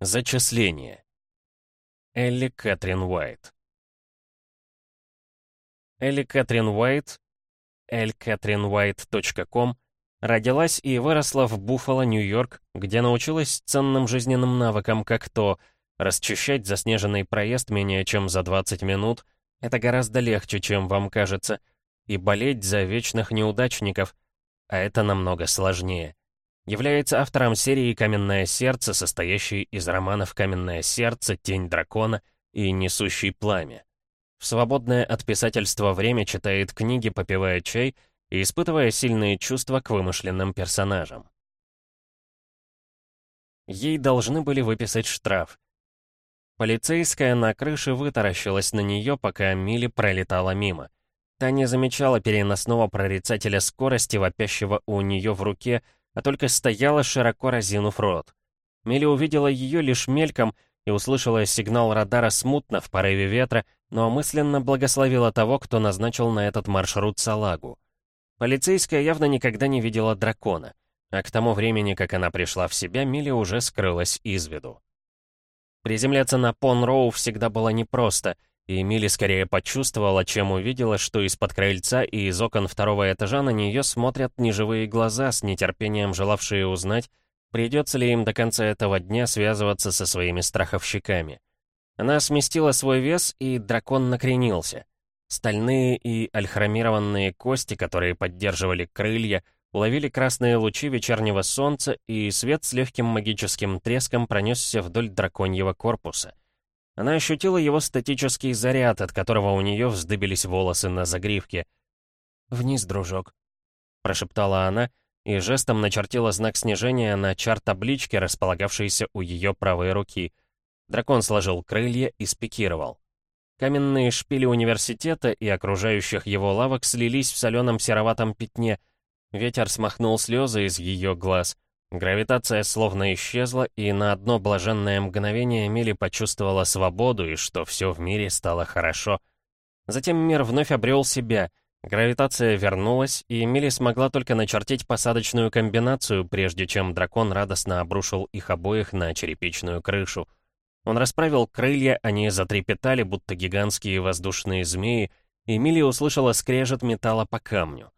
Зачисление. Элли Кэтрин Уайт. Элли Кэтрин Уайт, lcatrinwhite.com, родилась и выросла в Буффало, Нью-Йорк, где научилась ценным жизненным навыкам, как то расчищать заснеженный проезд менее чем за 20 минут, это гораздо легче, чем вам кажется, и болеть за вечных неудачников, а это намного сложнее является автором серии «Каменное сердце», состоящей из романов «Каменное сердце», «Тень дракона» и «Несущий пламя». В свободное от писательства время читает книги, попивая чай и испытывая сильные чувства к вымышленным персонажам. Ей должны были выписать штраф. Полицейская на крыше вытаращилась на нее, пока Милли пролетала мимо. Та не замечала переносного прорицателя скорости, вопящего у нее в руке, а только стояла, широко разинув рот. Милли увидела ее лишь мельком и услышала сигнал радара смутно в порыве ветра, но мысленно благословила того, кто назначил на этот маршрут салагу. Полицейская явно никогда не видела дракона, а к тому времени, как она пришла в себя, Милли уже скрылась из виду. Приземляться на Пон-Роу всегда было непросто — и Милли скорее почувствовала, чем увидела, что из-под крыльца и из окон второго этажа на нее смотрят неживые глаза, с нетерпением желавшие узнать, придется ли им до конца этого дня связываться со своими страховщиками. Она сместила свой вес, и дракон накренился. Стальные и альхромированные кости, которые поддерживали крылья, уловили красные лучи вечернего солнца, и свет с легким магическим треском пронесся вдоль драконьего корпуса — она ощутила его статический заряд, от которого у нее вздыбились волосы на загривке. «Вниз, дружок», — прошептала она и жестом начертила знак снижения на чар-табличке, располагавшейся у ее правой руки. Дракон сложил крылья и спикировал. Каменные шпили университета и окружающих его лавок слились в соленом сероватом пятне. Ветер смахнул слезы из ее глаз — Гравитация словно исчезла, и на одно блаженное мгновение Милли почувствовала свободу и что все в мире стало хорошо. Затем мир вновь обрел себя, гравитация вернулась, и Милли смогла только начертить посадочную комбинацию, прежде чем дракон радостно обрушил их обоих на черепичную крышу. Он расправил крылья, они затрепетали, будто гигантские воздушные змеи, и Милли услышала скрежет металла по камню.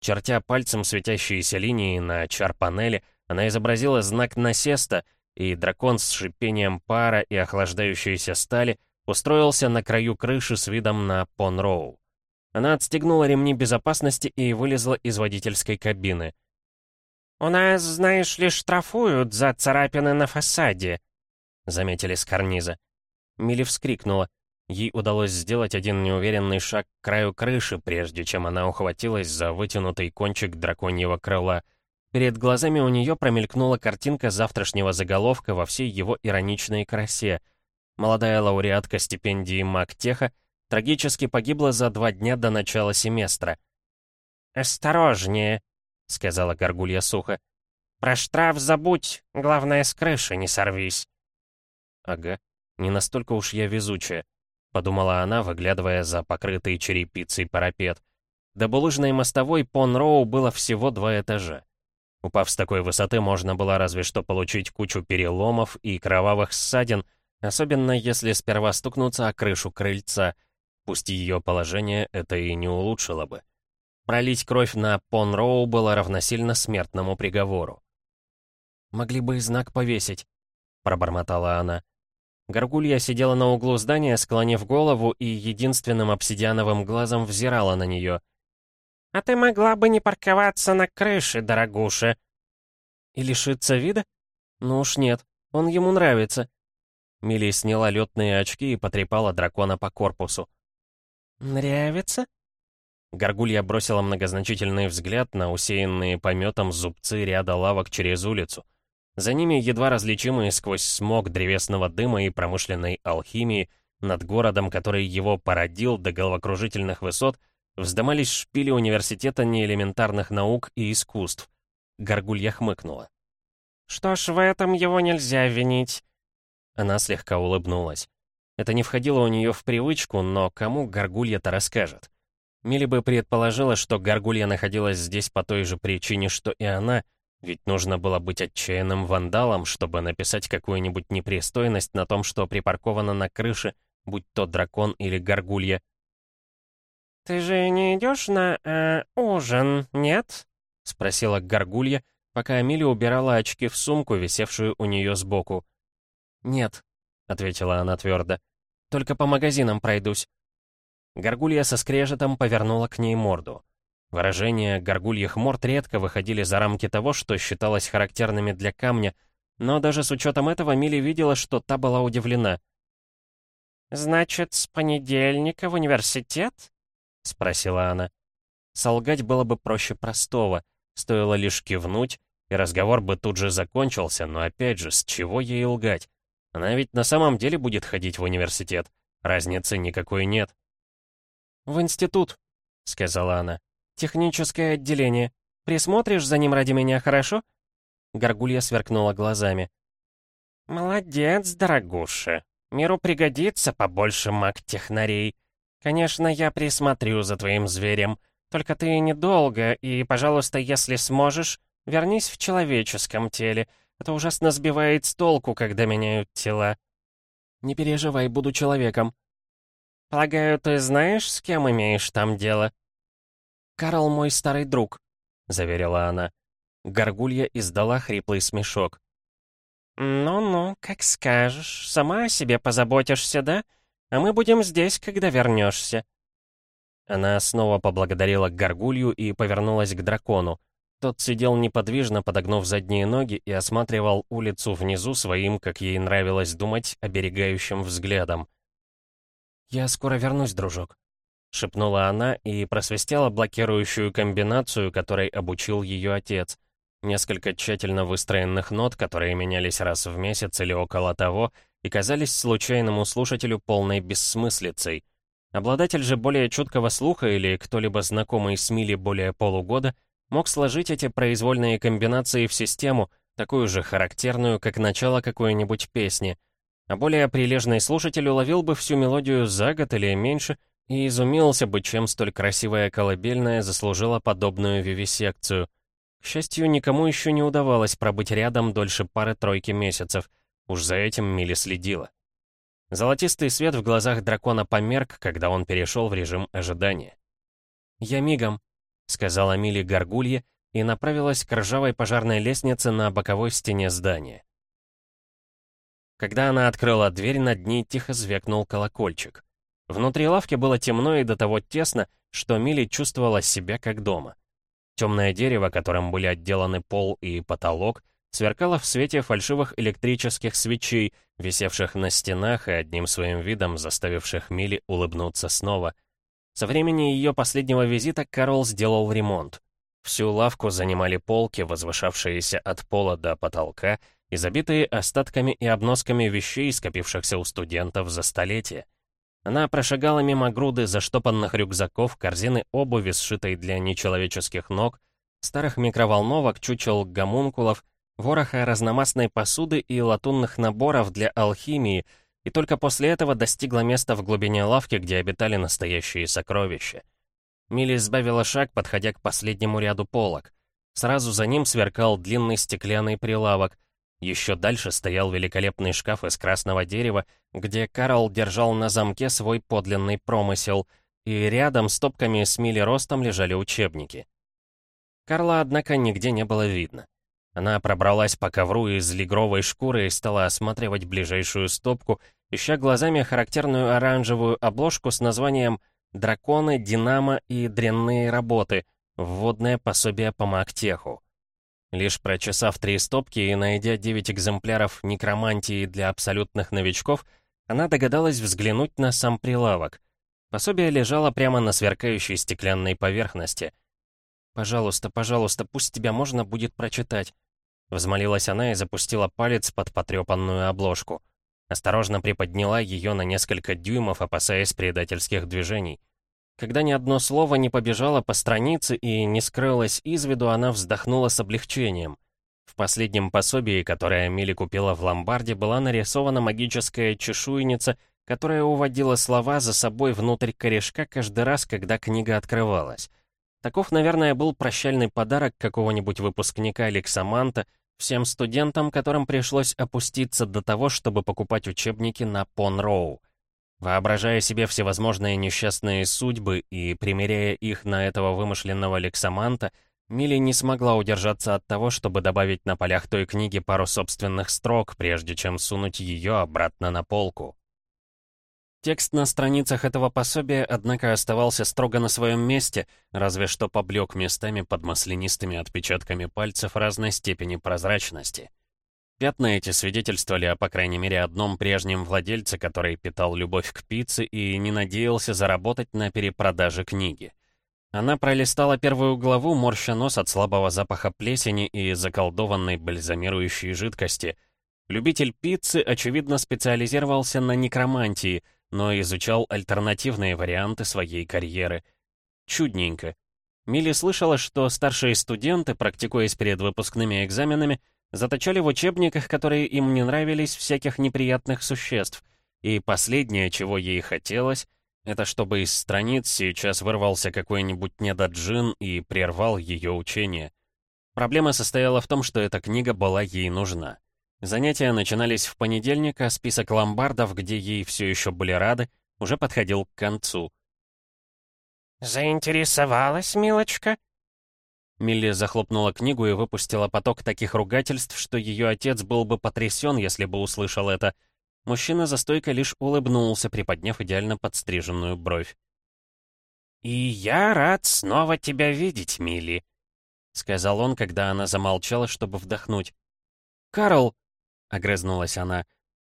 Чертя пальцем светящиеся линии на чар-панели, она изобразила знак насеста, и дракон с шипением пара и охлаждающейся стали устроился на краю крыши с видом на Пон-Роу. Она отстегнула ремни безопасности и вылезла из водительской кабины. «У нас, знаешь ли, штрафуют за царапины на фасаде», — заметили с карниза. Милли вскрикнула. Ей удалось сделать один неуверенный шаг к краю крыши, прежде чем она ухватилась за вытянутый кончик драконьего крыла — Перед глазами у нее промелькнула картинка завтрашнего заголовка во всей его ироничной красе. Молодая лауреатка стипендии МакТеха трагически погибла за два дня до начала семестра. «Осторожнее», — сказала Горгулья сухо. «Про штраф забудь, главное, с крыши не сорвись». «Ага, не настолько уж я везучая», — подумала она, выглядывая за покрытый черепицей парапет. До булыжной мостовой Пон-Роу было всего два этажа. Упав с такой высоты, можно было разве что получить кучу переломов и кровавых ссадин, особенно если сперва стукнуться о крышу крыльца, пусть ее положение это и не улучшило бы. Пролить кровь на Пон-Роу было равносильно смертному приговору. «Могли бы и знак повесить», — пробормотала она. Горгулья сидела на углу здания, склонив голову, и единственным обсидиановым глазом взирала на нее — «А ты могла бы не парковаться на крыше, дорогуша!» «И лишиться вида? Ну уж нет, он ему нравится». Милли сняла летные очки и потрепала дракона по корпусу. «Нравится?» Горгулья бросила многозначительный взгляд на усеянные пометом зубцы ряда лавок через улицу. За ними едва различимые сквозь смог древесного дыма и промышленной алхимии над городом, который его породил до головокружительных высот, Вздымались шпили университета неэлементарных наук и искусств. Горгулья хмыкнула. «Что ж, в этом его нельзя винить». Она слегка улыбнулась. Это не входило у нее в привычку, но кому Горгулья-то расскажет? Милли бы предположила, что Горгулья находилась здесь по той же причине, что и она, Ведь нужно было быть отчаянным вандалом, чтобы написать какую-нибудь непристойность на том, что припарковано на крыше, будь то дракон или горгулья. «Ты же не идешь на э, ужин, нет?» — спросила горгулья, пока Амилия убирала очки в сумку, висевшую у нее сбоку. «Нет», — ответила она твердо, — «только по магазинам пройдусь». Горгулья со скрежетом повернула к ней морду. Выражения горгульих морд редко выходили за рамки того, что считалось характерными для камня, но даже с учетом этого Милли видела, что та была удивлена. «Значит, с понедельника в университет?» — спросила она. Солгать было бы проще простого, стоило лишь кивнуть, и разговор бы тут же закончился, но опять же, с чего ей лгать? Она ведь на самом деле будет ходить в университет, разницы никакой нет. «В институт», — сказала она. «Техническое отделение. Присмотришь за ним ради меня, хорошо?» Горгулья сверкнула глазами. «Молодец, дорогуша. Миру пригодится побольше маг-технарей. Конечно, я присмотрю за твоим зверем. Только ты недолго, и, пожалуйста, если сможешь, вернись в человеческом теле. Это ужасно сбивает с толку, когда меняют тела». «Не переживай, буду человеком». «Полагаю, ты знаешь, с кем имеешь там дело?» «Карл мой старый друг», — заверила она. Горгулья издала хриплый смешок. «Ну-ну, как скажешь. Сама о себе позаботишься, да? А мы будем здесь, когда вернешься». Она снова поблагодарила Горгулью и повернулась к дракону. Тот сидел неподвижно, подогнув задние ноги и осматривал улицу внизу своим, как ей нравилось думать, оберегающим взглядом. «Я скоро вернусь, дружок», — шепнула она и просвистела блокирующую комбинацию, которой обучил ее отец. Несколько тщательно выстроенных нот, которые менялись раз в месяц или около того, и казались случайному слушателю полной бессмыслицей. Обладатель же более чуткого слуха или кто-либо знакомый с Мили более полугода мог сложить эти произвольные комбинации в систему, такую же характерную, как начало какой-нибудь песни. А более прилежный слушатель уловил бы всю мелодию за год или меньше и изумился бы, чем столь красивая колыбельная заслужила подобную вивисекцию. К счастью, никому еще не удавалось пробыть рядом дольше пары-тройки месяцев. Уж за этим Милли следила. Золотистый свет в глазах дракона померк, когда он перешел в режим ожидания. «Я мигом», — сказала Милли горгулье и направилась к ржавой пожарной лестнице на боковой стене здания. Когда она открыла дверь, над ней тихо звякнул колокольчик. Внутри лавки было темно и до того тесно, что Милли чувствовала себя как дома. Темное дерево, которым были отделаны пол и потолок, сверкало в свете фальшивых электрических свечей, висевших на стенах и одним своим видом заставивших Милли улыбнуться снова. Со времени ее последнего визита Карл сделал ремонт. Всю лавку занимали полки, возвышавшиеся от пола до потолка, и забитые остатками и обносками вещей, скопившихся у студентов за столетия. Она прошагала мимо груды заштопанных рюкзаков, корзины обуви, сшитой для нечеловеческих ног, старых микроволновок, чучел гомункулов, вороха разномастной посуды и латунных наборов для алхимии, и только после этого достигла места в глубине лавки, где обитали настоящие сокровища. Милли сбавила шаг, подходя к последнему ряду полок. Сразу за ним сверкал длинный стеклянный прилавок, еще дальше стоял великолепный шкаф из красного дерева, где Карл держал на замке свой подлинный промысел, и рядом с топками с мили ростом лежали учебники. Карла, однако, нигде не было видно. Она пробралась по ковру из лигровой шкуры и стала осматривать ближайшую стопку, ища глазами характерную оранжевую обложку с названием «Драконы, Динамо и дрянные работы. Вводное пособие по Мактеху». Лишь прочесав три стопки и найдя девять экземпляров некромантии для абсолютных новичков, она догадалась взглянуть на сам прилавок. Пособие лежало прямо на сверкающей стеклянной поверхности. «Пожалуйста, пожалуйста, пусть тебя можно будет прочитать», Взмолилась она и запустила палец под потрепанную обложку. Осторожно приподняла ее на несколько дюймов, опасаясь предательских движений. Когда ни одно слово не побежало по странице и не скрылось из виду, она вздохнула с облегчением. В последнем пособии, которое Милли купила в ломбарде, была нарисована магическая чешуйница, которая уводила слова за собой внутрь корешка каждый раз, когда книга открывалась. Таков, наверное, был прощальный подарок какого-нибудь выпускника Лексаманта всем студентам, которым пришлось опуститься до того, чтобы покупать учебники на Пон-Роу. Воображая себе всевозможные несчастные судьбы и примеряя их на этого вымышленного Лексаманта, Милли не смогла удержаться от того, чтобы добавить на полях той книги пару собственных строк, прежде чем сунуть ее обратно на полку. Текст на страницах этого пособия, однако, оставался строго на своем месте, разве что поблек местами под маслянистыми отпечатками пальцев разной степени прозрачности. Пятна эти свидетельствовали о, по крайней мере, одном прежнем владельце, который питал любовь к пицце и не надеялся заработать на перепродаже книги. Она пролистала первую главу, морща нос от слабого запаха плесени и заколдованной бальзамирующей жидкости. Любитель пиццы, очевидно, специализировался на некромантии, но изучал альтернативные варианты своей карьеры. Чудненько. Милли слышала, что старшие студенты, практикуясь перед выпускными экзаменами, заточали в учебниках, которые им не нравились, всяких неприятных существ, и последнее, чего ей хотелось, это чтобы из страниц сейчас вырвался какой-нибудь недоджин и прервал ее учение. Проблема состояла в том, что эта книга была ей нужна. Занятия начинались в понедельник, а список ломбардов, где ей все еще были рады, уже подходил к концу. «Заинтересовалась, милочка?» Милли захлопнула книгу и выпустила поток таких ругательств, что ее отец был бы потрясен, если бы услышал это — Мужчина за стойкой лишь улыбнулся, приподняв идеально подстриженную бровь. «И я рад снова тебя видеть, Милли», — сказал он, когда она замолчала, чтобы вдохнуть. «Карл!» — огрызнулась она.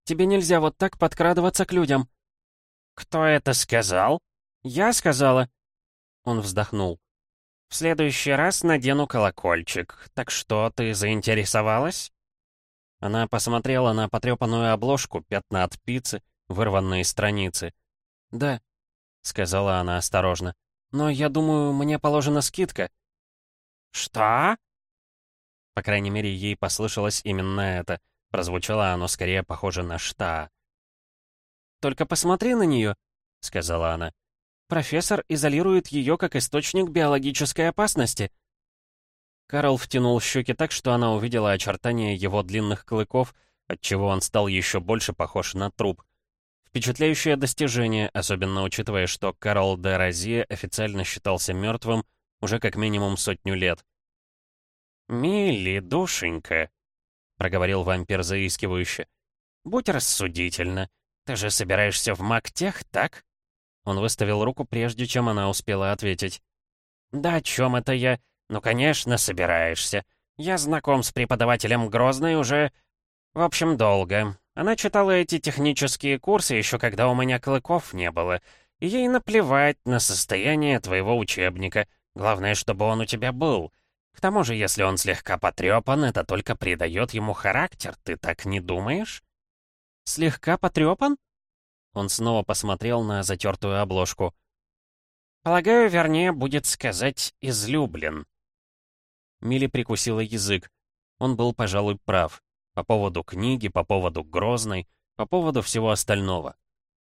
«Тебе нельзя вот так подкрадываться к людям». «Кто это сказал?» «Я сказала». Он вздохнул. «В следующий раз надену колокольчик. Так что, ты заинтересовалась?» Она посмотрела на потрепанную обложку, пятна от пиццы, вырванные страницы. «Да», — сказала она осторожно. «Но я думаю, мне положена скидка». «Что?» По крайней мере, ей послышалось именно это. Прозвучало оно скорее похоже на «шта». «Только посмотри на нее», — сказала она. «Профессор изолирует ее как источник биологической опасности». Карл втянул щеки так, что она увидела очертания его длинных клыков, отчего он стал еще больше похож на труп. Впечатляющее достижение, особенно учитывая, что Карл де Розье официально считался мертвым уже как минимум сотню лет. «Милли, душенька», — проговорил вампир заискивающе, — «будь рассудительна. Ты же собираешься в Мактех, так?» Он выставил руку, прежде чем она успела ответить. «Да о чем это я? «Ну, конечно, собираешься. Я знаком с преподавателем Грозной уже... В общем, долго. Она читала эти технические курсы еще когда у меня клыков не было. И ей наплевать на состояние твоего учебника. Главное, чтобы он у тебя был. К тому же, если он слегка потрепан, это только придает ему характер. Ты так не думаешь?» «Слегка потрепан?» Он снова посмотрел на затертую обложку. «Полагаю, вернее, будет сказать «излюблен». Милли прикусила язык. Он был, пожалуй, прав. По поводу книги, по поводу Грозной, по поводу всего остального.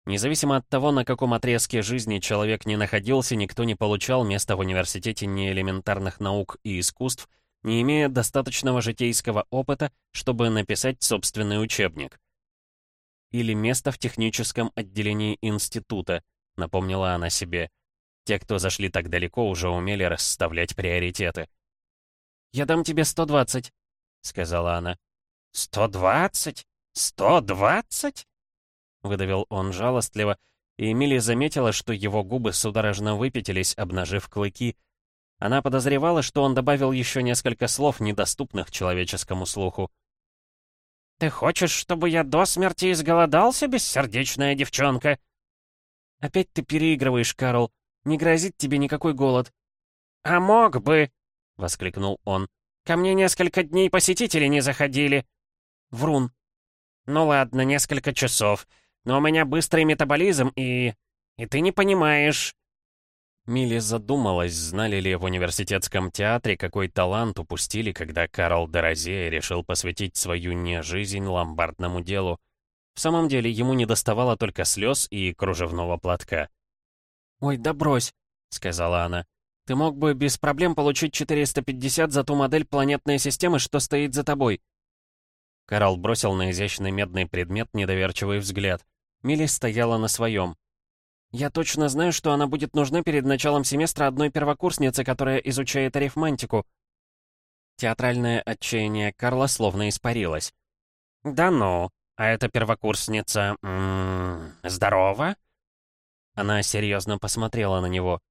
Независимо от того, на каком отрезке жизни человек не находился, никто не получал места в университете ни элементарных наук и искусств, не имея достаточного житейского опыта, чтобы написать собственный учебник. «Или место в техническом отделении института», — напомнила она себе. Те, кто зашли так далеко, уже умели расставлять приоритеты. «Я дам тебе 120», — сказала она. «120? 120?» Выдавил он жалостливо, и Эмили заметила, что его губы судорожно выпятились, обнажив клыки. Она подозревала, что он добавил еще несколько слов, недоступных человеческому слуху. «Ты хочешь, чтобы я до смерти изголодался, бессердечная девчонка?» «Опять ты переигрываешь, Карл. Не грозит тебе никакой голод». «А мог бы!» — воскликнул он. «Ко мне несколько дней посетители не заходили». «Врун». «Ну ладно, несколько часов. Но у меня быстрый метаболизм и... И ты не понимаешь...» Милли задумалась, знали ли в университетском театре, какой талант упустили, когда Карл Дорозея решил посвятить свою не жизнь ломбардному делу. В самом деле, ему не доставало только слез и кружевного платка. «Ой, да брось», — сказала она. Ты мог бы без проблем получить 450 за ту модель планетной системы, что стоит за тобой». Карл бросил на изящный медный предмет недоверчивый взгляд. Милли стояла на своем. «Я точно знаю, что она будет нужна перед началом семестра одной первокурсницы, которая изучает арифмантику». Театральное отчаяние Карла словно испарилось. «Да ну, а эта первокурсница... М -м, здорова?» Она серьезно посмотрела на него.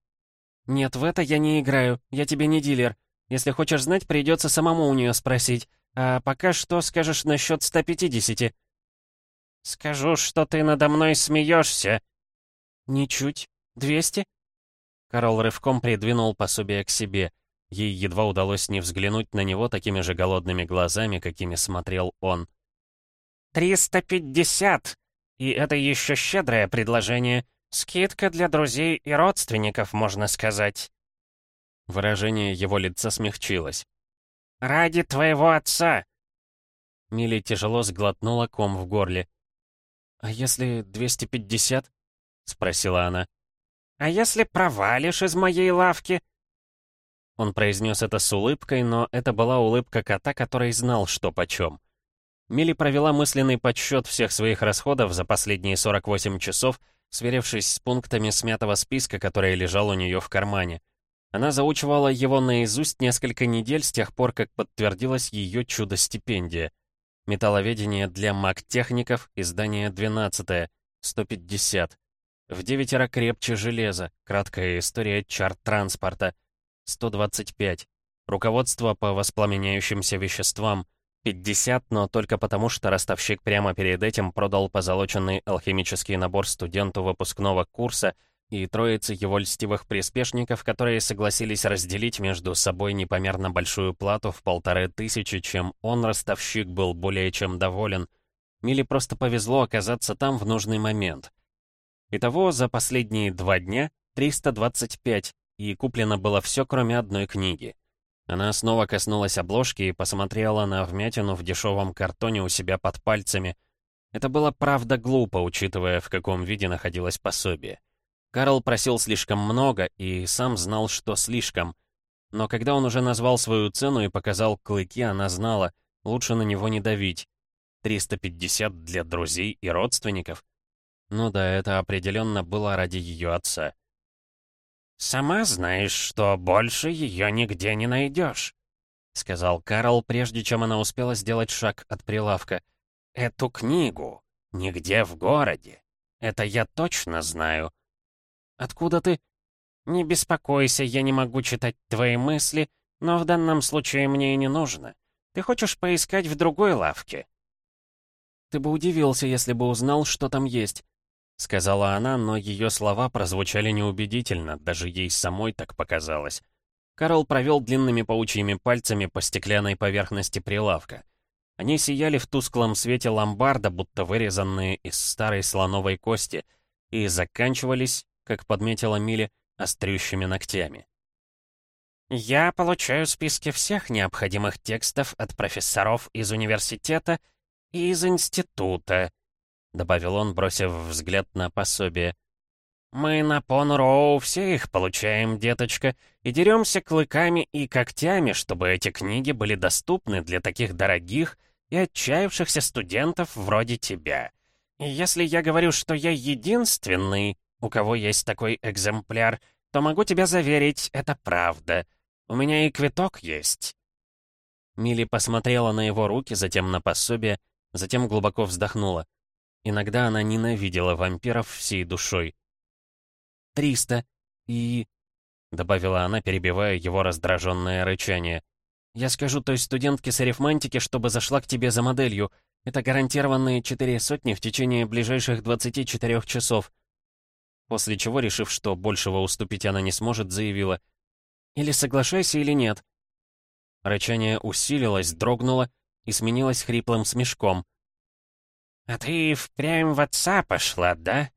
«Нет, в это я не играю, я тебе не дилер. Если хочешь знать, придется самому у нее спросить. А пока что скажешь насчет 150?» «Скажу, что ты надо мной смеешься», «Ничуть. Двести?» Карл рывком придвинул пособие к себе. Ей едва удалось не взглянуть на него такими же голодными глазами, какими смотрел он. «Триста пятьдесят! И это еще щедрое предложение. Скидка для друзей и родственников, можно сказать». Выражение его лица смягчилось. «Ради твоего отца!» Милли тяжело сглотнула ком в горле. «А если 250?» — спросила она. «А если провалишь из моей лавки?» Он произнес это с улыбкой, но это была улыбка кота, который знал, что почем. Милли провела мысленный подсчет всех своих расходов за последние 48 часов, сверившись с пунктами смятого списка, который лежал у нее в кармане. Она заучивала его наизусть несколько недель с тех пор, как подтвердилась ее чудо-стипендия. Металловедение для маг-техников, издание 12 150. В девятеро крепче железа. Краткая история чарт-транспорта. 125. Руководство по воспламеняющимся веществам. 50, но только потому, что ростовщик прямо перед этим продал позолоченный алхимический набор студенту выпускного курса и троице его льстивых приспешников, которые согласились разделить между собой непомерно большую плату в полторы тысячи, чем он, ростовщик, был более чем доволен. Миле просто повезло оказаться там в нужный момент. Итого за последние два дня 325, и куплено было все, кроме одной книги. Она снова коснулась обложки и посмотрела на вмятину в дешевом картоне у себя под пальцами. Это было правда глупо, учитывая, в каком виде находилось пособие. Карл просил слишком много и сам знал, что слишком. Но когда он уже назвал свою цену и показал клыки, она знала, лучше на него не давить. 350 для друзей и родственников — ну да, это определенно было ради ее отца. «Сама знаешь, что больше ее нигде не найдешь», — сказал Карл, прежде чем она успела сделать шаг от прилавка. «Эту книгу нигде в городе. Это я точно знаю». «Откуда ты?» «Не беспокойся, я не могу читать твои мысли, но в данном случае мне и не нужно. Ты хочешь поискать в другой лавке?» «Ты бы удивился, если бы узнал, что там есть. — сказала она, но ее слова прозвучали неубедительно, даже ей самой так показалось. Карл провел длинными паучьими пальцами по стеклянной поверхности прилавка. Они сияли в тусклом свете ломбарда, будто вырезанные из старой слоновой кости, и заканчивались, как подметила Милли, острющими ногтями. «Я получаю списки всех необходимых текстов от профессоров из университета и из института», — добавил он, бросив взгляд на пособие. «Мы на Пон-Роу все их получаем, деточка, и деремся клыками и когтями, чтобы эти книги были доступны для таких дорогих и отчаявшихся студентов вроде тебя. И если я говорю, что я единственный, у кого есть такой экземпляр, то могу тебя заверить, это правда. У меня и квиток есть». Милли посмотрела на его руки, затем на пособие, затем глубоко вздохнула. Иногда она ненавидела вампиров всей душой. «Триста. И...» — добавила она, перебивая его раздраженное рычание. «Я скажу той студентке с арифмантики, чтобы зашла к тебе за моделью. Это гарантированные четыре сотни в течение ближайших 24 часов». После чего, решив, что большего уступить она не сможет, заявила. «Или соглашайся, или нет». Рычание усилилось, дрогнуло и сменилось хриплым смешком — «А ты впрямь в отца пошла, да?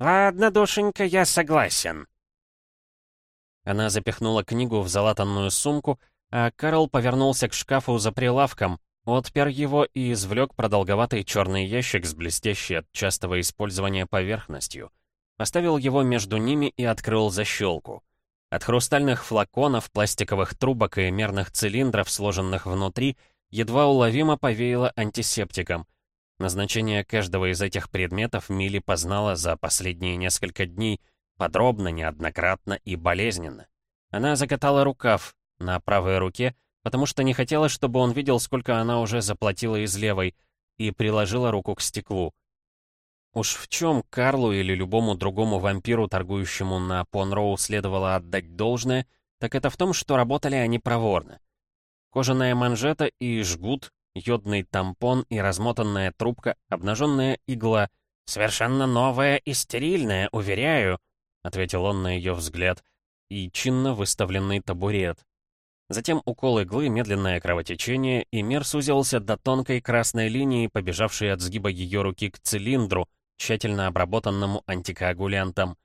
Ладно, душенька, я согласен». Она запихнула книгу в залатанную сумку, а Карл повернулся к шкафу за прилавком, отпер его и извлек продолговатый черный ящик с блестящей от частого использования поверхностью. Поставил его между ними и открыл защелку. От хрустальных флаконов, пластиковых трубок и мерных цилиндров, сложенных внутри, едва уловимо повеяло антисептиком. Назначение каждого из этих предметов Милли познала за последние несколько дней, подробно, неоднократно и болезненно. Она закатала рукав на правой руке, потому что не хотела, чтобы он видел, сколько она уже заплатила из левой, и приложила руку к стеклу. Уж в чем Карлу или любому другому вампиру, торгующему на Понроу, следовало отдать должное, так это в том, что работали они проворно. Кожаная манжета и жгут, йодный тампон и размотанная трубка, обнаженная игла. «Совершенно новая и стерильная, уверяю», — ответил он на ее взгляд, и чинно выставленный табурет. Затем укол иглы, медленное кровотечение, и мир сузился до тонкой красной линии, побежавшей от сгиба ее руки к цилиндру, тщательно обработанному антикоагулянтом.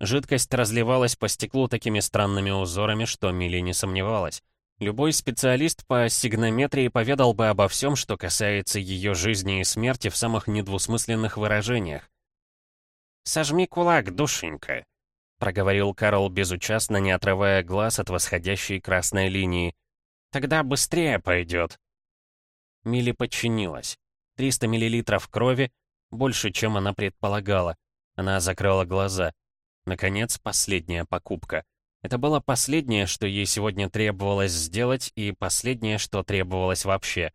Жидкость разливалась по стеклу такими странными узорами, что Милли не сомневалась. Любой специалист по сигнометрии поведал бы обо всем, что касается ее жизни и смерти в самых недвусмысленных выражениях. «Сожми кулак, душенька», — проговорил Карл безучастно, не отрывая глаз от восходящей красной линии. «Тогда быстрее пойдет». Милли подчинилась. 300 миллилитров крови, больше, чем она предполагала. Она закрыла глаза. Наконец, последняя покупка. Это было последнее, что ей сегодня требовалось сделать, и последнее, что требовалось вообще.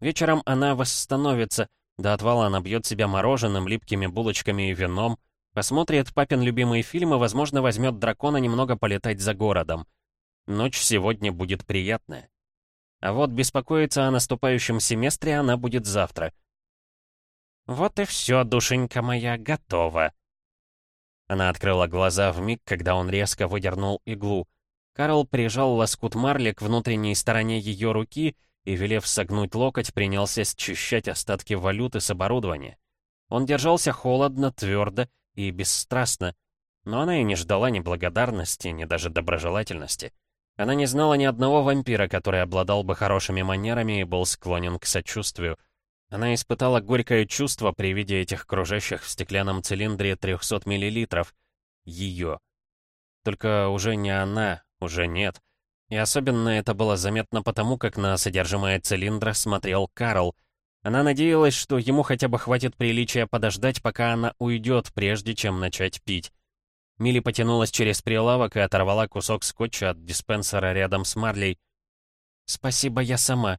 Вечером она восстановится, до отвала набьет себя мороженым, липкими булочками и вином, посмотрит папин любимый фильм и, возможно, возьмет дракона немного полетать за городом. Ночь сегодня будет приятная. А вот беспокоиться о наступающем семестре она будет завтра. «Вот и все, душенька моя, готова». Она открыла глаза в миг, когда он резко выдернул иглу. Карл прижал лоскут марли к внутренней стороне ее руки и, велев согнуть локоть, принялся счищать остатки валюты с оборудования. Он держался холодно, твердо и бесстрастно, но она и не ждала ни благодарности, ни даже доброжелательности. Она не знала ни одного вампира, который обладал бы хорошими манерами и был склонен к сочувствию — она испытала горькое чувство при виде этих кружащих в стеклянном цилиндре 300 мл. Ее. Только уже не она, уже нет. И особенно это было заметно потому, как на содержимое цилиндра смотрел Карл. Она надеялась, что ему хотя бы хватит приличия подождать, пока она уйдет, прежде чем начать пить. Милли потянулась через прилавок и оторвала кусок скотча от диспенсера рядом с Марлей. «Спасибо, я сама»,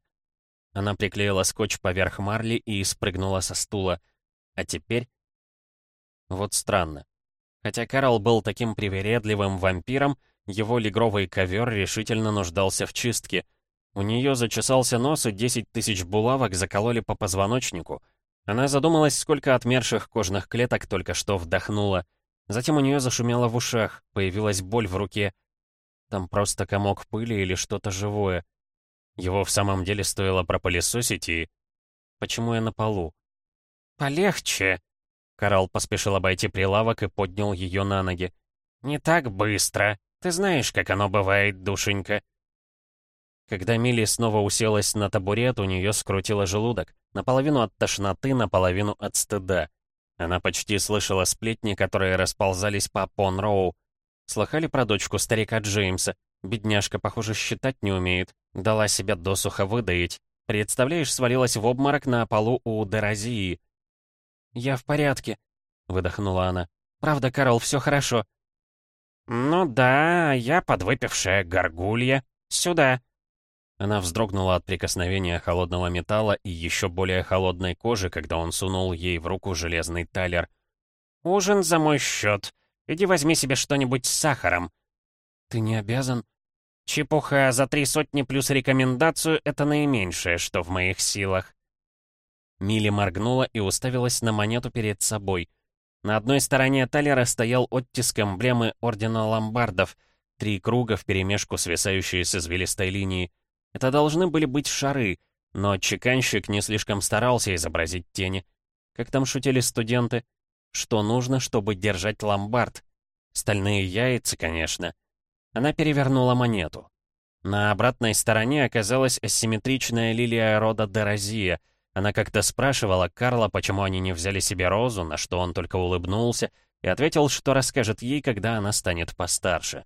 она приклеила скотч поверх марли и спрыгнула со стула. А теперь... Вот странно. Хотя Карл был таким привередливым вампиром, его лигровый ковер решительно нуждался в чистке. У нее зачесался нос, и 10 тысяч булавок закололи по позвоночнику. Она задумалась, сколько отмерших кожных клеток только что вдохнула. Затем у нее зашумело в ушах, появилась боль в руке. Там просто комок пыли или что-то живое. Его в самом деле стоило пропылесосить и... Почему я на полу? «Полегче!» Карал поспешил обойти прилавок и поднял ее на ноги. «Не так быстро. Ты знаешь, как оно бывает, душенька». Когда Милли снова уселась на табурет, у нее скрутило желудок. Наполовину от тошноты, наполовину от стыда. Она почти слышала сплетни, которые расползались по Понроу. Слыхали про дочку старика Джеймса? Бедняжка, похоже, считать не умеет. Дала себя досуха выдаить. Представляешь, свалилась в обморок на полу у Деразии. «Я в порядке», — выдохнула она. «Правда, Карл, все хорошо». «Ну да, я подвыпившая горгулья. Сюда». Она вздрогнула от прикосновения холодного металла и еще более холодной кожи, когда он сунул ей в руку железный талер. «Ужин за мой счет. Иди возьми себе что-нибудь с сахаром». «Ты не обязан?» Чепуха за три сотни плюс рекомендацию — это наименьшее, что в моих силах. Милли моргнула и уставилась на монету перед собой. На одной стороне талера стоял оттиск эмблемы Ордена Ломбардов, три круга вперемешку свисающие с извилистой линии. Это должны были быть шары, но чеканщик не слишком старался изобразить тени. Как там шутили студенты? Что нужно, чтобы держать ломбард? Стальные яйца, конечно. Она перевернула монету. На обратной стороне оказалась асимметричная лилия рода Деразия. Она как-то спрашивала Карла, почему они не взяли себе розу, на что он только улыбнулся, и ответил, что расскажет ей, когда она станет постарше.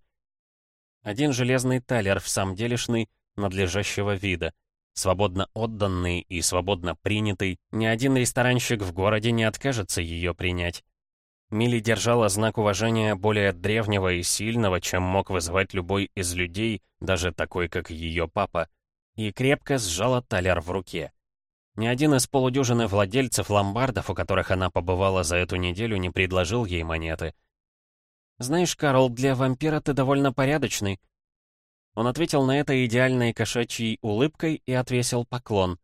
Один железный талер в самом делешный, надлежащего вида. Свободно отданный и свободно принятый, ни один ресторанщик в городе не откажется ее принять. Милли держала знак уважения более древнего и сильного, чем мог вызывать любой из людей, даже такой, как ее папа, и крепко сжала талер в руке. Ни один из полудюжины владельцев ломбардов, у которых она побывала за эту неделю, не предложил ей монеты. «Знаешь, Карл, для вампира ты довольно порядочный». Он ответил на это идеальной кошачьей улыбкой и отвесил поклон.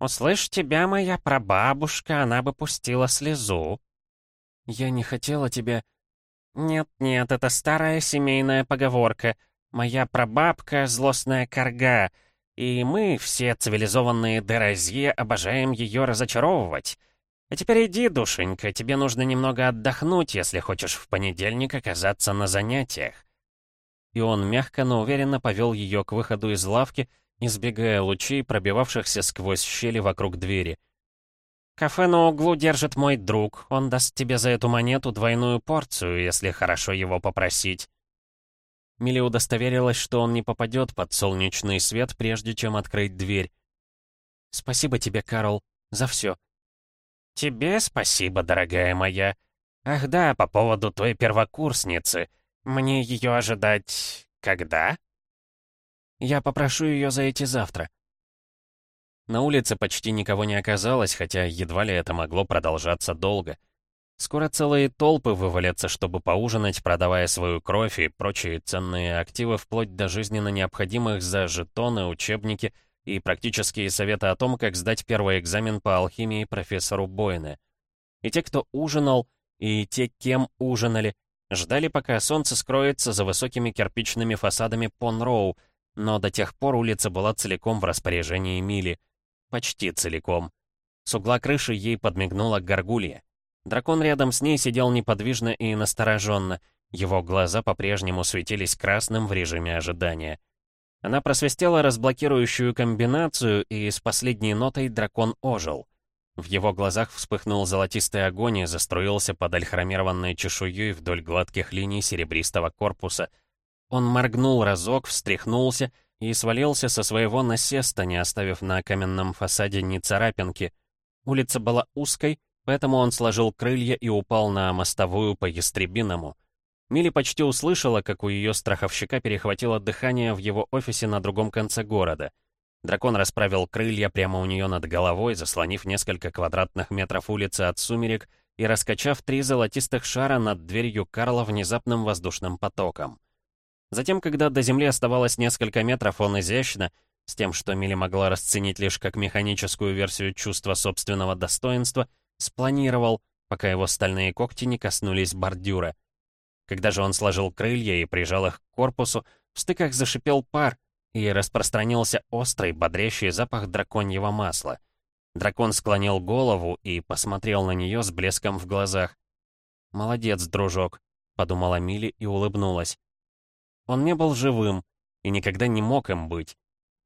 «Услышь тебя, моя прабабушка, она бы пустила слезу». «Я не хотела тебя...» «Нет-нет, это старая семейная поговорка. Моя прабабка — злостная корга, и мы, все цивилизованные Деразье, обожаем ее разочаровывать. А теперь иди, душенька, тебе нужно немного отдохнуть, если хочешь в понедельник оказаться на занятиях». И он мягко, но уверенно повел ее к выходу из лавки, избегая лучей, пробивавшихся сквозь щели вокруг двери. «Кафе на углу держит мой друг. Он даст тебе за эту монету двойную порцию, если хорошо его попросить». Милли удостоверилась, что он не попадет под солнечный свет, прежде чем открыть дверь. «Спасибо тебе, Карл, за все». «Тебе спасибо, дорогая моя. Ах да, по поводу той первокурсницы. Мне ее ожидать... когда?» «Я попрошу ее зайти завтра». На улице почти никого не оказалось, хотя едва ли это могло продолжаться долго. Скоро целые толпы вывалятся, чтобы поужинать, продавая свою кровь и прочие ценные активы вплоть до жизненно необходимых за жетоны, учебники и практические советы о том, как сдать первый экзамен по алхимии профессору Бойне. И те, кто ужинал, и те, кем ужинали, ждали, пока солнце скроется за высокими кирпичными фасадами Пон-Роу, но до тех пор улица была целиком в распоряжении Мили. Почти целиком. С угла крыши ей подмигнула горгулья. Дракон рядом с ней сидел неподвижно и настороженно. Его глаза по-прежнему светились красным в режиме ожидания. Она просвистела разблокирующую комбинацию, и с последней нотой дракон ожил. В его глазах вспыхнул золотистый огонь и заструился под альхромированной чешуей вдоль гладких линий серебристого корпуса. Он моргнул разок, встряхнулся и свалился со своего насеста, не оставив на каменном фасаде ни царапинки. Улица была узкой, Поэтому он сложил крылья и упал на мостовую по ястребиному. Милли почти услышала, как у ее страховщика перехватило дыхание в его офисе на другом конце города. Дракон расправил крылья прямо у нее над головой, заслонив несколько квадратных метров улицы от сумерек и раскачав три золотистых шара над дверью Карла внезапным воздушным потоком. Затем, когда до земли оставалось несколько метров, он изящно, с тем, что Милли могла расценить лишь как механическую версию чувства собственного достоинства, Спланировал, пока его стальные когти не коснулись бордюра. Когда же он сложил крылья и прижал их к корпусу, в стыках зашипел пар, и распространился острый, бодрящий запах драконьего масла. Дракон склонил голову и посмотрел на нее с блеском в глазах. «Молодец, дружок», — подумала Милли и улыбнулась. Он не был живым и никогда не мог им быть.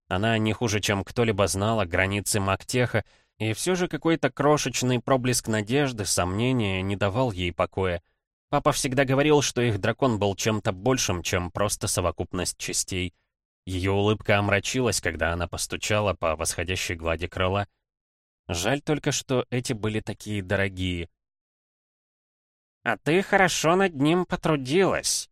Она не хуже, чем кто-либо знала границы Мактеха и все же какой-то крошечный проблеск надежды, сомнения не давал ей покоя. Папа всегда говорил, что их дракон был чем-то большим, чем просто совокупность частей. Ее улыбка омрачилась, когда она постучала по восходящей глади крыла. Жаль только, что эти были такие дорогие. «А ты хорошо над ним потрудилась!»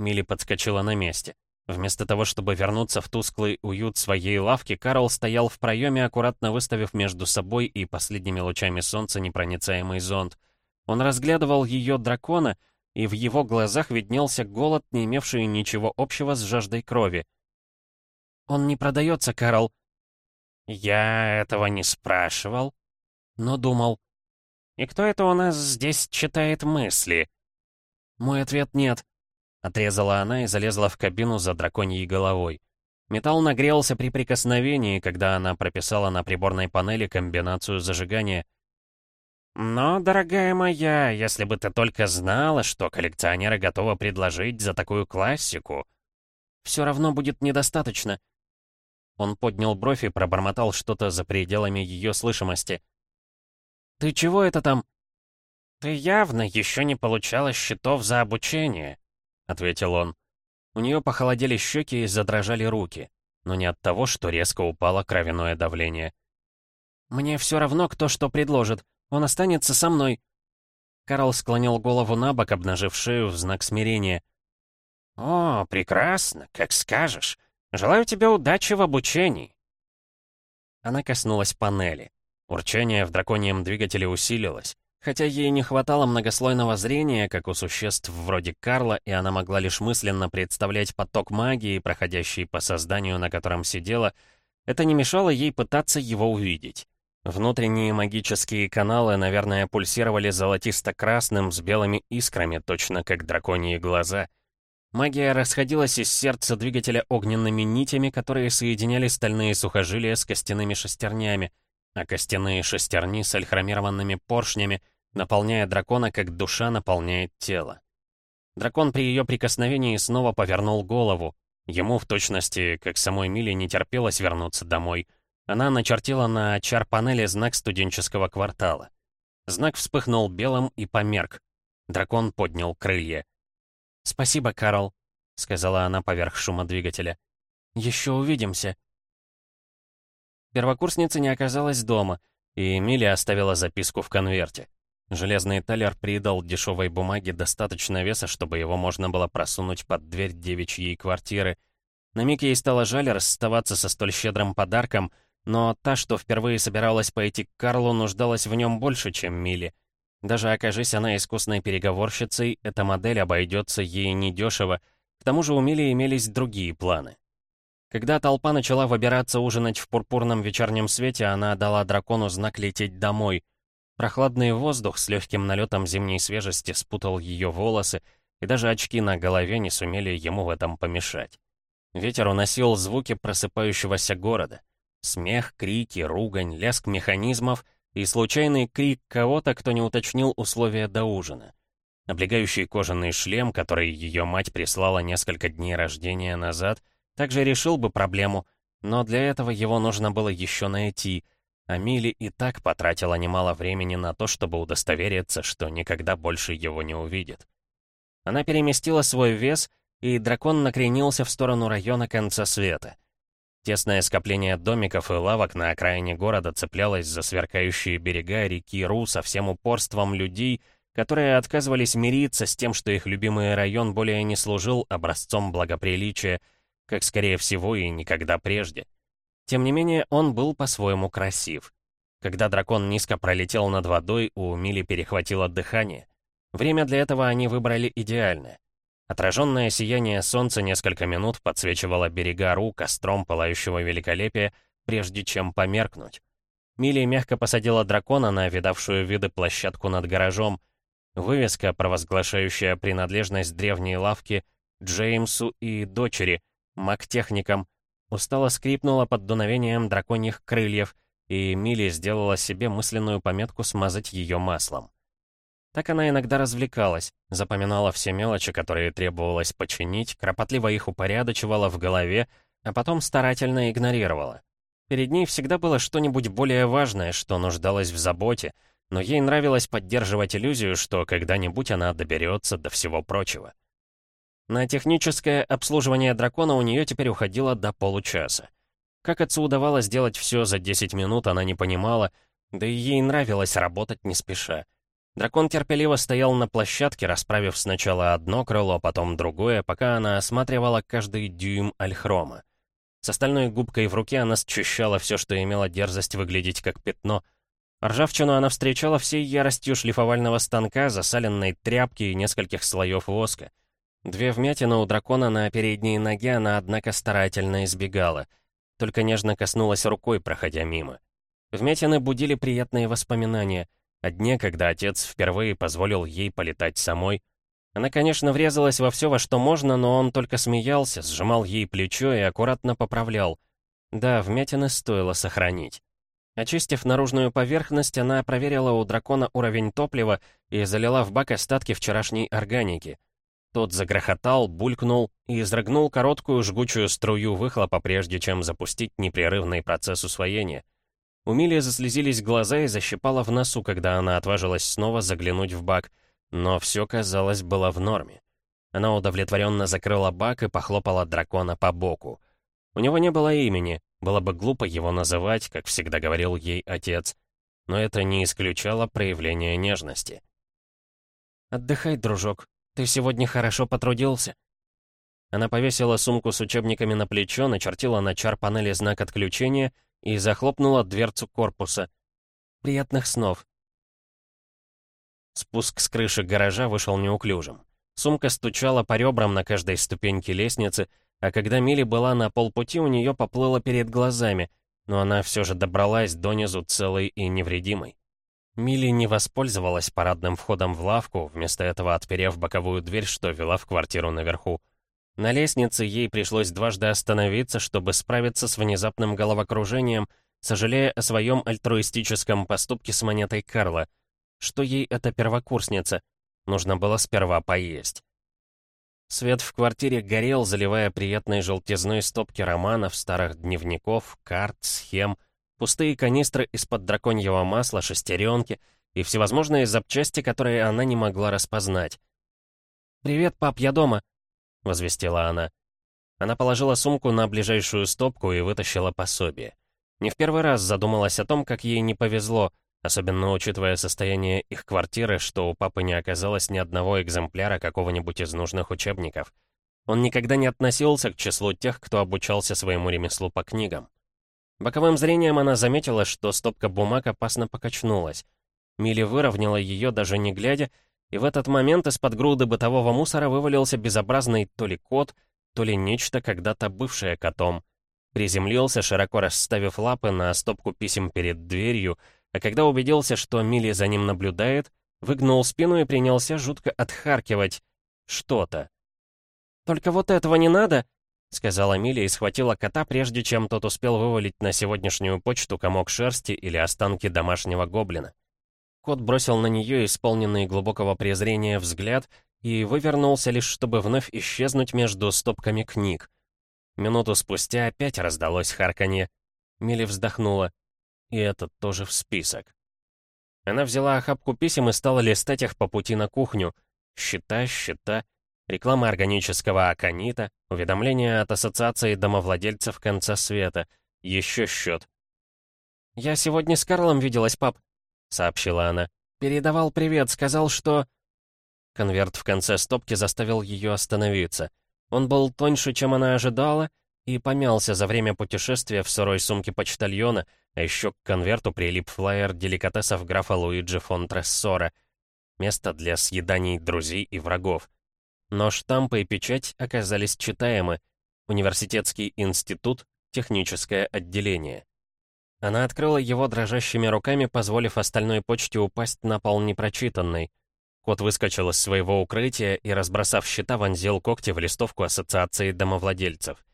Милли подскочила на месте. Вместо того, чтобы вернуться в тусклый уют своей лавки, Карл стоял в проеме, аккуратно выставив между собой и последними лучами солнца непроницаемый зонт. Он разглядывал ее дракона, и в его глазах виднелся голод, не имевший ничего общего с жаждой крови. «Он не продается, Карл». «Я этого не спрашивал, но думал. И кто это у нас здесь читает мысли?» Мой ответ «нет». Отрезала она и залезла в кабину за драконьей головой. Металл нагрелся при прикосновении, когда она прописала на приборной панели комбинацию зажигания. «Но, дорогая моя, если бы ты только знала, что коллекционеры готовы предложить за такую классику...» «Все равно будет недостаточно». Он поднял бровь и пробормотал что-то за пределами ее слышимости. «Ты чего это там?» «Ты явно еще не получала счетов за обучение», ответил он. У нее похолодели щеки и задрожали руки, но не от того, что резко упало кровяное давление. «Мне все равно, кто что предложит. Он останется со мной». Карл склонил голову на бок, обнажив шею в знак смирения. «О, прекрасно, как скажешь. Желаю тебе удачи в обучении». Она коснулась панели. Урчание в драконьем двигателе усилилось. Хотя ей не хватало многослойного зрения, как у существ вроде Карла, и она могла лишь мысленно представлять поток магии, проходящий по созданию, на котором сидела, это не мешало ей пытаться его увидеть. Внутренние магические каналы, наверное, пульсировали золотисто-красным с белыми искрами, точно как драконьи глаза. Магия расходилась из сердца двигателя огненными нитями, которые соединяли стальные сухожилия с костяными шестернями, а костяные шестерни с альхромированными поршнями, наполняя дракона, как душа наполняет тело. Дракон при ее прикосновении снова повернул голову. Ему, в точности, как самой Миле, не терпелось вернуться домой. Она начертила на чар-панели знак студенческого квартала. Знак вспыхнул белым и померк. Дракон поднял крылья. «Спасибо, Карл», — сказала она поверх шума двигателя. «Еще увидимся». Первокурсница не оказалась дома, и Эмилия оставила записку в конверте. Железный талер придал дешевой бумаге достаточно веса, чтобы его можно было просунуть под дверь девичьей квартиры. На миг ей стало жаль расставаться со столь щедрым подарком, но та, что впервые собиралась пойти к Карлу, нуждалась в нем больше, чем Милли. Даже окажись она искусной переговорщицей, эта модель обойдется ей недешево, к тому же у Милли имелись другие планы. Когда толпа начала выбираться ужинать в пурпурном вечернем свете, она дала дракону знак лететь домой. Прохладный воздух с легким налетом зимней свежести спутал ее волосы, и даже очки на голове не сумели ему в этом помешать. Ветер уносил звуки просыпающегося города. Смех, крики, ругань, лязг механизмов и случайный крик кого-то, кто не уточнил условия до ужина. Облегающий кожаный шлем, который ее мать прислала несколько дней рождения назад — также решил бы проблему, но для этого его нужно было еще найти, а Милли и так потратила немало времени на то, чтобы удостовериться, что никогда больше его не увидит. Она переместила свой вес, и дракон накренился в сторону района конца света. Тесное скопление домиков и лавок на окраине города цеплялось за сверкающие берега реки Ру со всем упорством людей, которые отказывались мириться с тем, что их любимый район более не служил образцом благоприличия, как, скорее всего, и никогда прежде. Тем не менее, он был по-своему красив. Когда дракон низко пролетел над водой, у Мили перехватило дыхание. Время для этого они выбрали идеальное. Отраженное сияние солнца несколько минут подсвечивало берега Ру костром пылающего великолепия, прежде чем померкнуть. Милли мягко посадила дракона на видавшую виды площадку над гаражом. Вывеска, провозглашающая принадлежность древней лавки Джеймсу и дочери, маг-техником, устало скрипнула под дуновением драконьих крыльев, и Милли сделала себе мысленную пометку смазать ее маслом. Так она иногда развлекалась, запоминала все мелочи, которые требовалось починить, кропотливо их упорядочивала в голове, а потом старательно игнорировала. Перед ней всегда было что-нибудь более важное, что нуждалось в заботе, но ей нравилось поддерживать иллюзию, что когда-нибудь она доберется до всего прочего. На техническое обслуживание дракона у нее теперь уходило до получаса. Как отцу удавалось сделать все за 10 минут, она не понимала, да и ей нравилось работать не спеша. Дракон терпеливо стоял на площадке, расправив сначала одно крыло, потом другое, пока она осматривала каждый дюйм альхрома. С остальной губкой в руке она счищала все, что имело дерзость выглядеть как пятно. Ржавчину она встречала всей яростью шлифовального станка, засаленной тряпки и нескольких слоев воска. Две вмятины у дракона на передней ноге она, однако, старательно избегала. Только нежно коснулась рукой, проходя мимо. Вмятины будили приятные воспоминания. О дне, когда отец впервые позволил ей полетать самой. Она, конечно, врезалась во все, во что можно, но он только смеялся, сжимал ей плечо и аккуратно поправлял. Да, вмятины стоило сохранить. Очистив наружную поверхность, она проверила у дракона уровень топлива и залила в бак остатки вчерашней органики — тот загрохотал, булькнул и изрыгнул короткую жгучую струю выхлопа, прежде чем запустить непрерывный процесс усвоения. У Мили заслезились глаза и защипала в носу, когда она отважилась снова заглянуть в бак, но все, казалось, было в норме. Она удовлетворенно закрыла бак и похлопала дракона по боку. У него не было имени, было бы глупо его называть, как всегда говорил ей отец. Но это не исключало проявления нежности. «Отдыхай, дружок. Ты сегодня хорошо потрудился». Она повесила сумку с учебниками на плечо, начертила на чар-панели знак отключения и захлопнула дверцу корпуса. «Приятных снов». Спуск с крыши гаража вышел неуклюжим. Сумка стучала по ребрам на каждой ступеньке лестницы, а когда Мили была на полпути, у нее поплыло перед глазами, но она все же добралась донизу целой и невредимой. Мили не воспользовалась парадным входом в лавку, вместо этого отперев боковую дверь, что вела в квартиру наверху. На лестнице ей пришлось дважды остановиться, чтобы справиться с внезапным головокружением, сожалея о своем альтруистическом поступке с монетой Карла. Что ей эта первокурсница? Нужно было сперва поесть. Свет в квартире горел, заливая приятной желтизной стопки романов, старых дневников, карт, схем, пустые канистры из-под драконьего масла, шестеренки и всевозможные запчасти, которые она не могла распознать. «Привет, пап, я дома», — возвестила она. Она положила сумку на ближайшую стопку и вытащила пособие. Не в первый раз задумалась о том, как ей не повезло, Особенно учитывая состояние их квартиры, что у папы не оказалось ни одного экземпляра какого-нибудь из нужных учебников. Он никогда не относился к числу тех, кто обучался своему ремеслу по книгам. Боковым зрением она заметила, что стопка бумаг опасно покачнулась. Милли выровняла ее, даже не глядя, и в этот момент из-под груды бытового мусора вывалился безобразный то ли кот, то ли нечто, когда-то бывшее котом. Приземлился, широко расставив лапы на стопку писем перед дверью, а когда убедился, что Милли за ним наблюдает, выгнул спину и принялся жутко отхаркивать что-то. «Только вот этого не надо!» — сказала Милли и схватила кота, прежде чем тот успел вывалить на сегодняшнюю почту комок шерсти или останки домашнего гоблина. Кот бросил на нее исполненный глубокого презрения взгляд и вывернулся лишь, чтобы вновь исчезнуть между стопками книг. Минуту спустя опять раздалось харканье. Милли вздохнула. И этот тоже в список. Она взяла охапку писем и стала листать их по пути на кухню. Счета, счета, реклама органического аконита, уведомления от Ассоциации домовладельцев конца света, еще счет. «Я сегодня с Карлом виделась, пап», — сообщила она. «Передавал привет, сказал, что...» Конверт в конце стопки заставил ее остановиться. Он был тоньше, чем она ожидала, и помялся за время путешествия в сырой сумке почтальона, а еще к конверту прилип флаер деликатесов графа Луиджи фон Трессора. Место для съеданий друзей и врагов. Но штампы и печать оказались читаемы. Университетский институт, техническое отделение. Она открыла его дрожащими руками, позволив остальной почте упасть на пол непрочитанной. Кот выскочил из своего укрытия и, разбросав щита, вонзил когти в листовку Ассоциации домовладельцев.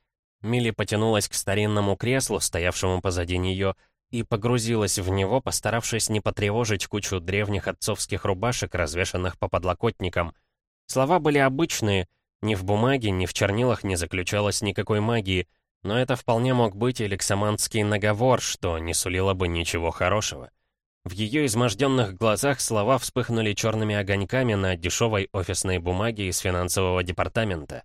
Милли потянулась к старинному креслу, стоявшему позади нее, и погрузилась в него, постаравшись не потревожить кучу древних отцовских рубашек, развешанных по подлокотникам. Слова были обычные, ни в бумаге, ни в чернилах не заключалось никакой магии, но это вполне мог быть эликсаманский наговор, что не сулило бы ничего хорошего. В ее изможденных глазах слова вспыхнули черными огоньками на дешевой офисной бумаге из финансового департамента.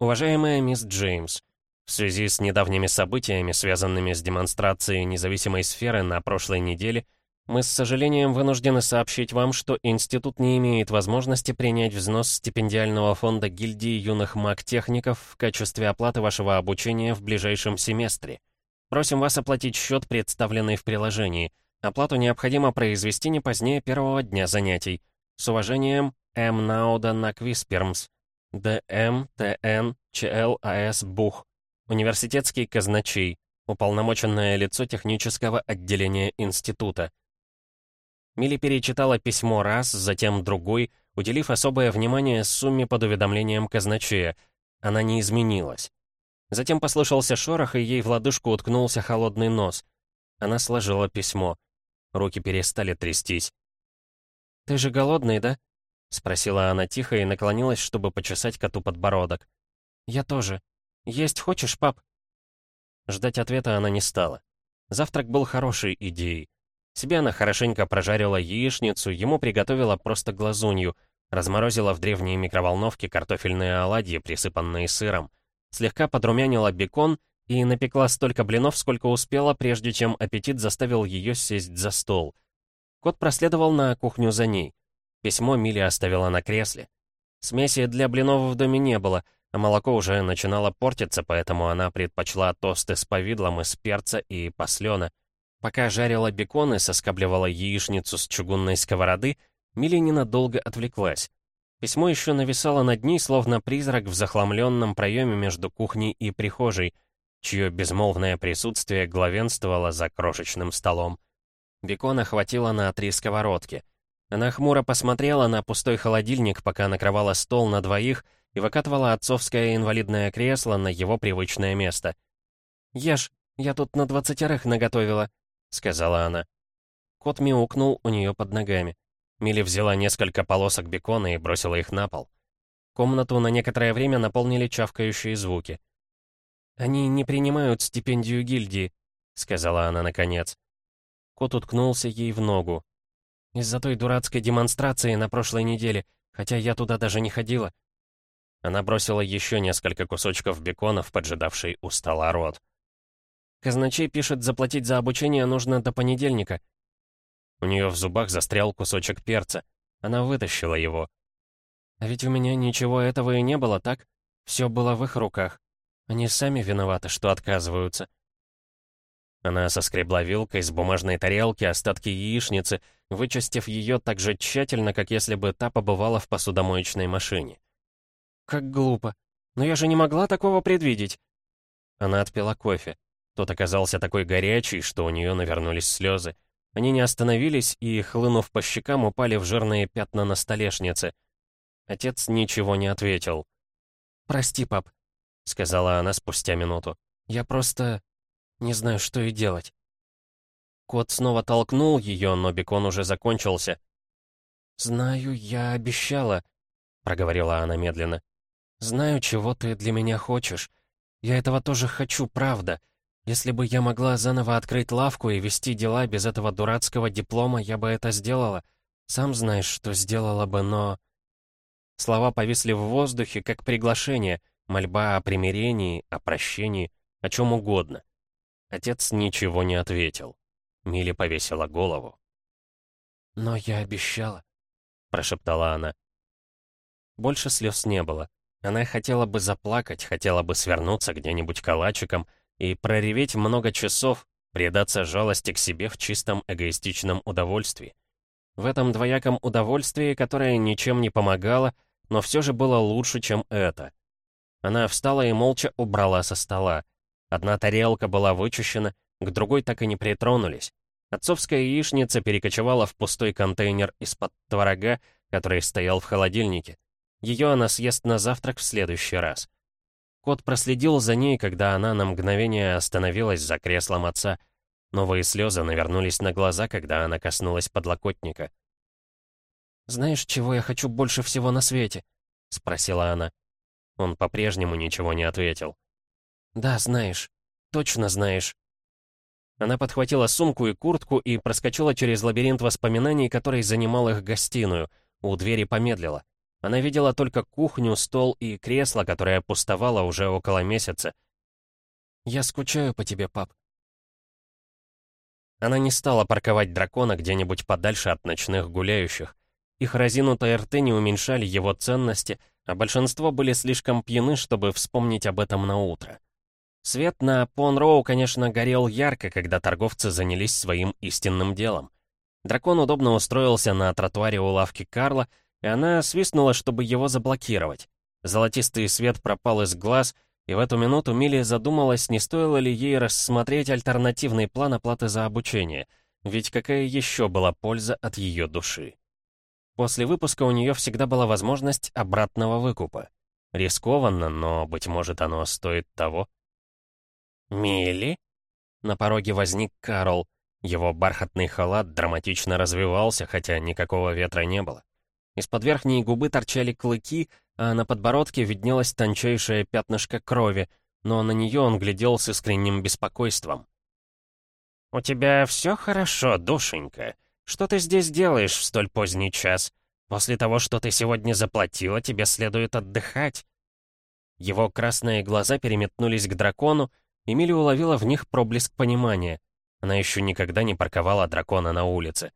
«Уважаемая мисс Джеймс, в связи с недавними событиями, связанными с демонстрацией независимой сферы на прошлой неделе, мы с сожалением вынуждены сообщить вам, что институт не имеет возможности принять взнос стипендиального фонда гильдии юных маг-техников в качестве оплаты вашего обучения в ближайшем семестре. Просим вас оплатить счет, представленный в приложении. Оплату необходимо произвести не позднее первого дня занятий. С уважением, М. Науда Наквиспермс. ДМ, ТН, ЧЛАС Бух. Университетский казначей, уполномоченное лицо технического отделения института. Милли перечитала письмо раз, затем другой, уделив особое внимание сумме под уведомлением казначея. Она не изменилась. Затем послышался шорох, и ей в лодыжку уткнулся холодный нос. Она сложила письмо. Руки перестали трястись. «Ты же голодный, да?» — спросила она тихо и наклонилась, чтобы почесать коту подбородок. «Я тоже», «Есть хочешь, пап?» Ждать ответа она не стала. Завтрак был хорошей идеей. Себе она хорошенько прожарила яичницу, ему приготовила просто глазунью, Разморозила в древней микроволновке картофельные оладьи, присыпанные сыром. Слегка подрумянила бекон и напекла столько блинов, сколько успела, прежде чем аппетит заставил ее сесть за стол. Кот проследовал на кухню за ней. Письмо Милли оставила на кресле. Смеси для блинов в доме не было, а молоко уже начинало портиться, поэтому она предпочла тосты с повидлом из перца и послена. Пока жарила бекон и соскабливала яичницу с чугунной сковороды, Милли ненадолго отвлеклась. Письмо еще нависало над ней, словно призрак в захламленном проеме между кухней и прихожей, чье безмолвное присутствие главенствовало за крошечным столом. Бекона хватило на три сковородки. Она хмуро посмотрела на пустой холодильник, пока накрывала стол на двоих и выкатывала отцовское инвалидное кресло на его привычное место. «Ешь, я тут на двадцатерых наготовила», — сказала она. Кот мяукнул у нее под ногами. Милли взяла несколько полосок бекона и бросила их на пол. Комнату на некоторое время наполнили чавкающие звуки. «Они не принимают стипендию гильдии», — сказала она наконец. Кот уткнулся ей в ногу. «Из-за той дурацкой демонстрации на прошлой неделе, хотя я туда даже не ходила». Она бросила еще несколько кусочков бекона в поджидавший у стола рот. «Казначей пишет, заплатить за обучение нужно до понедельника», у нее в зубах застрял кусочек перца. Она вытащила его. «А ведь у меня ничего этого и не было, так? Все было в их руках. Они сами виноваты, что отказываются». Она соскребла вилкой с бумажной тарелки остатки яичницы, вычистив ее так же тщательно, как если бы та побывала в посудомоечной машине. «Как глупо. Но я же не могла такого предвидеть». Она отпила кофе. Тот оказался такой горячий, что у нее навернулись слезы. Они не остановились и, хлынув по щекам, упали в жирные пятна на столешнице. Отец ничего не ответил. «Прости, пап», — сказала она спустя минуту. «Я просто... не знаю, что и делать». Кот снова толкнул ее, но бекон уже закончился. «Знаю, я обещала», — проговорила она медленно. «Знаю, чего ты для меня хочешь. Я этого тоже хочу, правда. Если бы я могла заново открыть лавку и вести дела без этого дурацкого диплома, я бы это сделала. Сам знаешь, что сделала бы, но...» Слова повисли в воздухе, как приглашение, мольба о примирении, о прощении, о чем угодно. Отец ничего не ответил. Милли повесила голову. «Но я обещала», — прошептала она. Больше слез не было. Она хотела бы заплакать, хотела бы свернуться где-нибудь калачиком, и прореветь много часов, предаться жалости к себе в чистом эгоистичном удовольствии. В этом двояком удовольствии, которое ничем не помогало, но все же было лучше, чем это. Она встала и молча убрала со стола. Одна тарелка была вычищена, к другой так и не притронулись. Отцовская яичница перекочевала в пустой контейнер из-под творога, который стоял в холодильнике. Ее она съест на завтрак в следующий раз. Кот проследил за ней, когда она на мгновение остановилась за креслом отца. Новые слезы навернулись на глаза, когда она коснулась подлокотника. «Знаешь, чего я хочу больше всего на свете?» — спросила она. Он по-прежнему ничего не ответил. «Да, знаешь. Точно знаешь». Она подхватила сумку и куртку и проскочила через лабиринт воспоминаний, который занимал их гостиную. У двери помедлила. Она видела только кухню, стол и кресло, которое пустовало уже около месяца. «Я скучаю по тебе, пап». Она не стала парковать дракона где-нибудь подальше от ночных гуляющих. Их разинутые рты не уменьшали его ценности, а большинство были слишком пьяны, чтобы вспомнить об этом на утро. Свет на Пон-Роу, конечно, горел ярко, когда торговцы занялись своим истинным делом. Дракон удобно устроился на тротуаре у лавки Карла, и она свистнула, чтобы его заблокировать. Золотистый свет пропал из глаз, и в эту минуту Милли задумалась, не стоило ли ей рассмотреть альтернативный план оплаты за обучение, ведь какая еще была польза от ее души. После выпуска у нее всегда была возможность обратного выкупа. Рискованно, но, быть может, оно стоит того. «Милли?» На пороге возник Карл. Его бархатный халат драматично развивался, хотя никакого ветра не было. Из-под верхней губы торчали клыки, а на подбородке виднелось тончайшее пятнышко крови, но на нее он глядел с искренним беспокойством. «У тебя все хорошо, душенька? Что ты здесь делаешь в столь поздний час? После того, что ты сегодня заплатила, тебе следует отдыхать». Его красные глаза переметнулись к дракону, и Милли уловила в них проблеск понимания. Она еще никогда не парковала дракона на улице.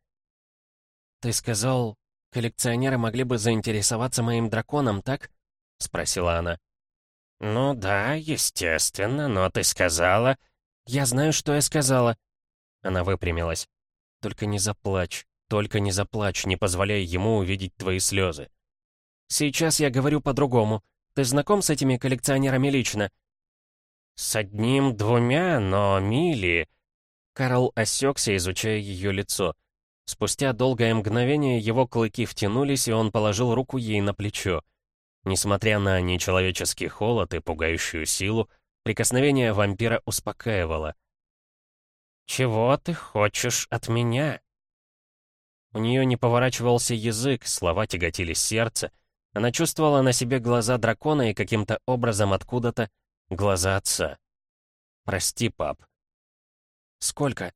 «Ты сказал, коллекционеры могли бы заинтересоваться моим драконом, так?» — спросила она. «Ну да, естественно, но ты сказала...» «Я знаю, что я сказала». Она выпрямилась. «Только не заплачь, только не заплачь, не позволяй ему увидеть твои слезы. Сейчас я говорю по-другому. Ты знаком с этими коллекционерами лично?» «С одним-двумя, но Мили...» Карл осекся, изучая ее лицо. Спустя долгое мгновение его клыки втянулись, и он положил руку ей на плечо. Несмотря на нечеловеческий холод и пугающую силу, прикосновение вампира успокаивало. «Чего ты хочешь от меня?» У нее не поворачивался язык, слова тяготили сердце. Она чувствовала на себе глаза дракона и каким-то образом откуда-то глаза отца. «Прости, пап». «Сколько?»